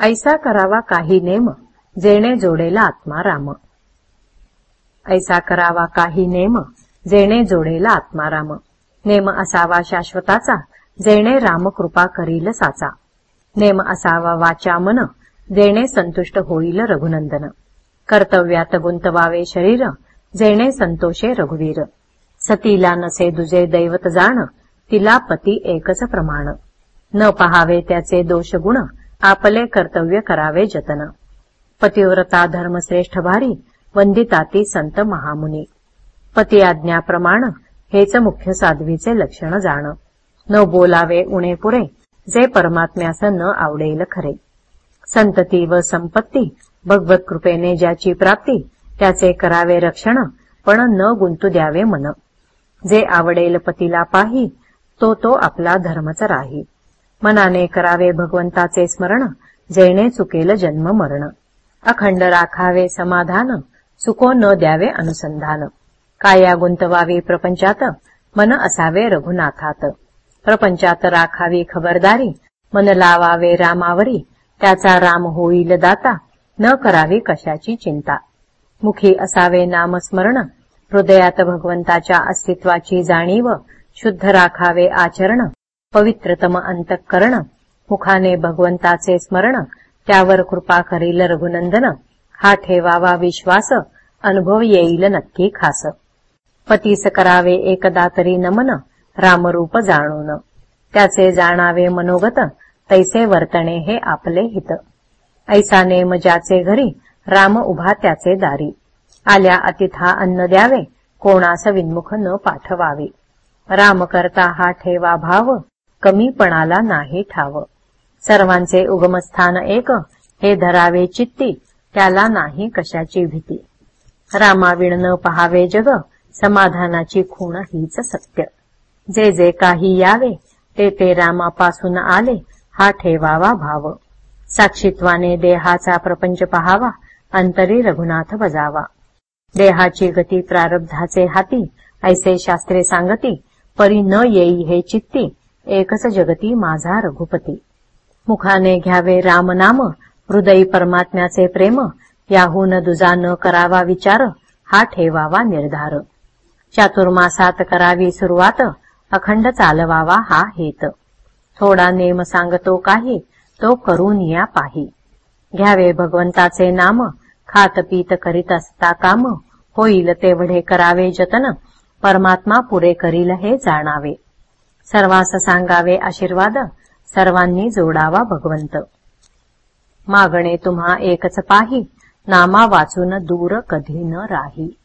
ऐसा करावा काही नेम जेणे जोडेला आत्मा राम. ऐसा करावा काही नेम जेणे जोडेला आत्मा राम. नेम असावा शाश्वताचा जेणे राम कृपा करील साचा. नेम असावा वाचा मन जेणे संतुष्ट होईल रघुनंदन. कर्तव्यात गुंतवावे शरीर जेणे संतोषे रघुवीर. सतीला नसे दुजे दैवत जाण तिला पती एकच प्रमाण. न पहावे त्याचे दोष गुण आपले कर्तव्य करावे जतन. पतिव्रता धर्मश्रेष्ठ भारी वंदिताती संत महामुनी. पती आज्ञाप्रमाण हेच मुख्य साध्वीचे लक्षण जाण. न बोलावे उणे पुरे जे परमात्म्यास न आवडेल खरे. संतती व संपत्ती भगवत कृपेने ज्याची प्राप्ती त्याचे करावे रक्षण पण न गुंतू द्यावे मन. जे आवडेल पतीला पाही तो तो आपला धर्मच राही. मनाने करावे भगवंताचे स्मरण जेणे चुकेल जन्म मरण. अखंड राखावे समाधान चुको न द्यावे अनुसंधान. काया गुंतवावी प्रपंचात मन असावे रघुनाथात. प्रपंचात राखावी खबरदारी मन लावावे रामावरी. त्याचा राम होईल दाता न करावी कशाची चिंता. मुखी असावे नामस्मरण हृदयात भगवंताच्या अस्तित्वाची जाणीव शुद्ध राखावे आचरण. पवित्रतम अंतःकरण मुखाने भगवंताचे स्मरण त्यावर कृपा करील रघुनंदन हा ठेवावा विश्वास अनुभव येईल नक्की खास. पतीस करावे एकदा तरी नमन रामरूप जाणून. त्याचे जाणावे मनोगत तैसे वर्तणे हे आपले हित. ऐसा नेम ज्याचे घरी राम उभा त्याचे दारी. आल्या अतिथा अन्न द्यावे कोणास विन्मुख न पाठवावे. राम करता हा ठेवा भाव कमीपणाला नाही ठाव. सर्वांचे उगमस्थान एक हे धरावे चित्ती त्याला नाही कशाची भीती. रामाविण न पहावे जग समाधानाची खूण हीच सत्य. जे जे काही यावे ते ते रामापासून आले हा ठेवावा भाव. साक्षीत्वाने देहाचा प्रपंच पहावा अंतरी रघुनाथ बजावा. देहाची गती प्रारब्धाचे हाती ऐसे शास्त्रे सांगती परी न येई हे चित्ती एकच जगती माझा रघुपती. मुखाने घ्यावे रामनाम हृदयी परमात्म्याचे प्रेम याहून दुजा न करावा विचार हा ठेवावा निर्धार. चातुर्मासात करावी सुरुवात अखंड चालवावा हा हेत. थोडा नेम सांगतो काही तो करून या पाही. घ्यावे भगवंताचे नाम खात पीत करीत असता काम होईल तेवढे करावे जतन परमात्मा पुरे करील हे जाणावे. सर्वांस सांगावे आशीर्वाद सर्वांनी जोडावा भगवंत. मागणे तुम्हा एकच पाही नामा वाचून दूर कधी न राही.